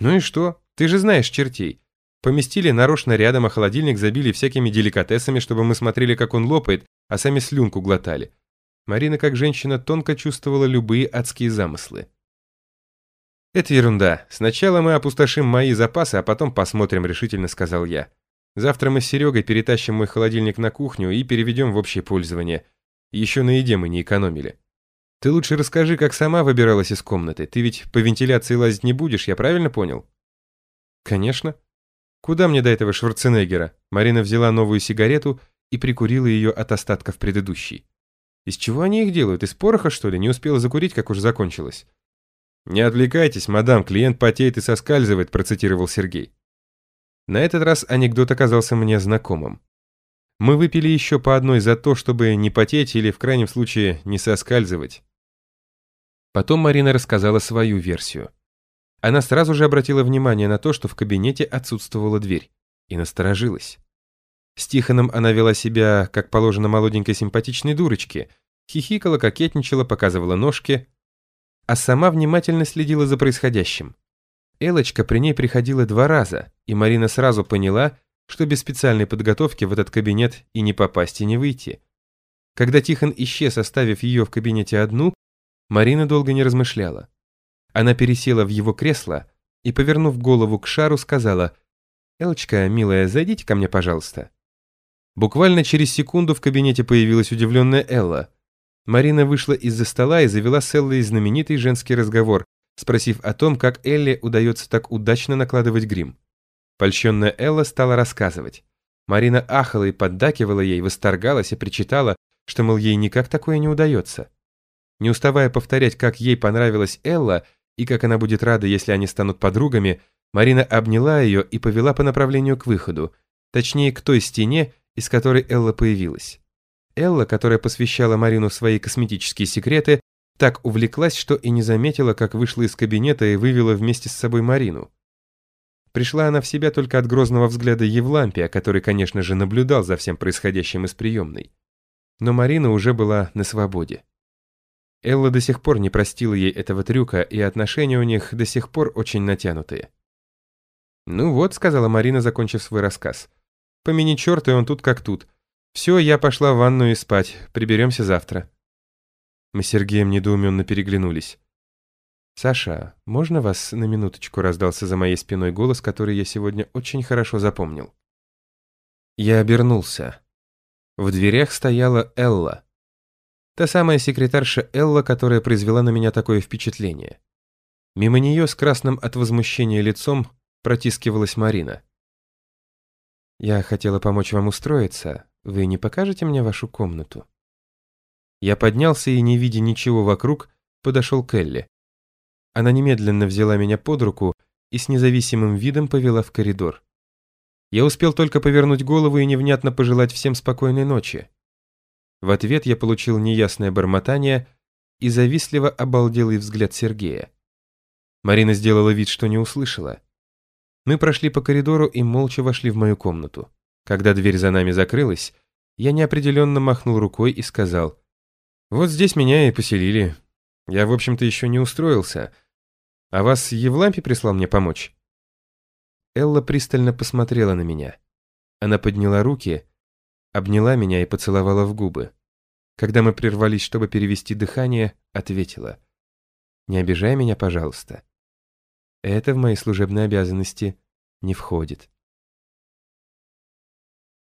Ну и что? Ты же знаешь чертей. Поместили нарочно рядом, а холодильник забили всякими деликатесами, чтобы мы смотрели, как он лопает, а сами слюнку глотали. Марина, как женщина, тонко чувствовала любые адские замыслы. «Это ерунда. Сначала мы опустошим мои запасы, а потом посмотрим», — решительно сказал я. «Завтра мы с Серегой перетащим мой холодильник на кухню и переведем в общее пользование. Еще на еде мы не экономили. Ты лучше расскажи, как сама выбиралась из комнаты. Ты ведь по вентиляции лазить не будешь, я правильно понял?» «Конечно. Куда мне до этого Шварценеггера?» Марина взяла новую сигарету и прикурила ее от остатков предыдущей. «Из чего они их делают? Из пороха, что ли? Не успела закурить, как уже закончилось?» «Не отвлекайтесь, мадам, клиент потеет и соскальзывает», процитировал Сергей. На этот раз анекдот оказался мне знакомым. Мы выпили еще по одной за то, чтобы не потеть или, в крайнем случае, не соскальзывать. Потом Марина рассказала свою версию. Она сразу же обратила внимание на то, что в кабинете отсутствовала дверь, и насторожилась. С Тихоном она вела себя, как положено молоденькой симпатичной дурочке, хихикала, кокетничала, показывала ножки, а сама внимательно следила за происходящим. Элочка при ней приходила два раза, и Марина сразу поняла, что без специальной подготовки в этот кабинет и не попасть, и не выйти. Когда Тихон исчез, оставив ее в кабинете одну, Марина долго не размышляла. Она пересела в его кресло и, повернув голову к шару, сказала «Элочка, милая, зайдите ко мне, пожалуйста». Буквально через секунду в кабинете появилась удивленная Элла – Марина вышла из-за стола и завела с Эллой знаменитый женский разговор, спросив о том, как Элле удается так удачно накладывать грим. Польщенная Элла стала рассказывать. Марина ахала и поддакивала ей, восторгалась и причитала, что, мол, ей никак такое не удается. Не уставая повторять, как ей понравилась Элла и как она будет рада, если они станут подругами, Марина обняла ее и повела по направлению к выходу, точнее, к той стене, из которой Элла появилась. Элла, которая посвящала Марину свои косметические секреты, так увлеклась, что и не заметила, как вышла из кабинета и вывела вместе с собой Марину. Пришла она в себя только от грозного взгляда Евлампия, который, конечно же, наблюдал за всем происходящим из приемной. Но Марина уже была на свободе. Элла до сих пор не простила ей этого трюка, и отношения у них до сих пор очень натянутые. «Ну вот», — сказала Марина, закончив свой рассказ. «Помяни черта, и он тут как тут. «Все, я пошла в ванную и спать. Приберемся завтра». Мы с Сергеем недоуменно переглянулись. «Саша, можно вас на минуточку?» раздался за моей спиной голос, который я сегодня очень хорошо запомнил. Я обернулся. В дверях стояла Элла. Та самая секретарша Элла, которая произвела на меня такое впечатление. Мимо нее с красным от возмущения лицом протискивалась Марина. «Я хотела помочь вам устроиться. Вы не покажете мне вашу комнату?» Я поднялся и, не видя ничего вокруг, подошел к Элли. Она немедленно взяла меня под руку и с независимым видом повела в коридор. Я успел только повернуть голову и невнятно пожелать всем спокойной ночи. В ответ я получил неясное бормотание и завистливо обалделый взгляд Сергея. Марина сделала вид, что не услышала. Мы прошли по коридору и молча вошли в мою комнату. Когда дверь за нами закрылась, я неопределенно махнул рукой и сказал, «Вот здесь меня и поселили. Я, в общем-то, еще не устроился. А вас Евлампий прислал мне помочь?» Элла пристально посмотрела на меня. Она подняла руки, обняла меня и поцеловала в губы. Когда мы прервались, чтобы перевести дыхание, ответила, «Не обижай меня, пожалуйста. Это в мои служебные обязанности не входит».